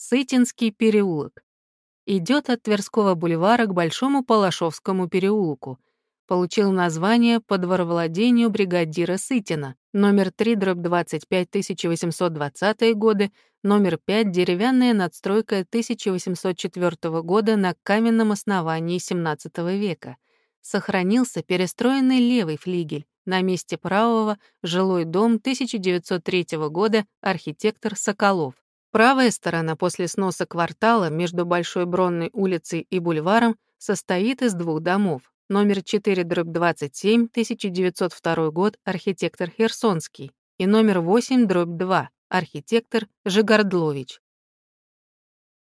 Сытинский переулок. Идет от Тверского бульвара к Большому Палашовскому переулку. Получил название по дворовладению бригадира Сытина, номер 3, дробь 25, 1820 годы, номер 5, деревянная надстройка 1804 года на каменном основании XVII века. Сохранился перестроенный левый флигель, на месте правого — жилой дом 1903 года, архитектор Соколов. Правая сторона после сноса квартала между Большой Бронной улицей и бульваром состоит из двух домов. Номер 4 дробь 27, 1902 год, архитектор Херсонский, и номер 8 дробь 2, архитектор Жигардлович.